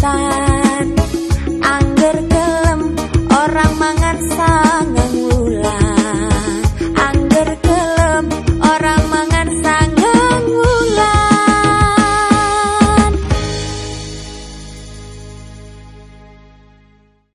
在。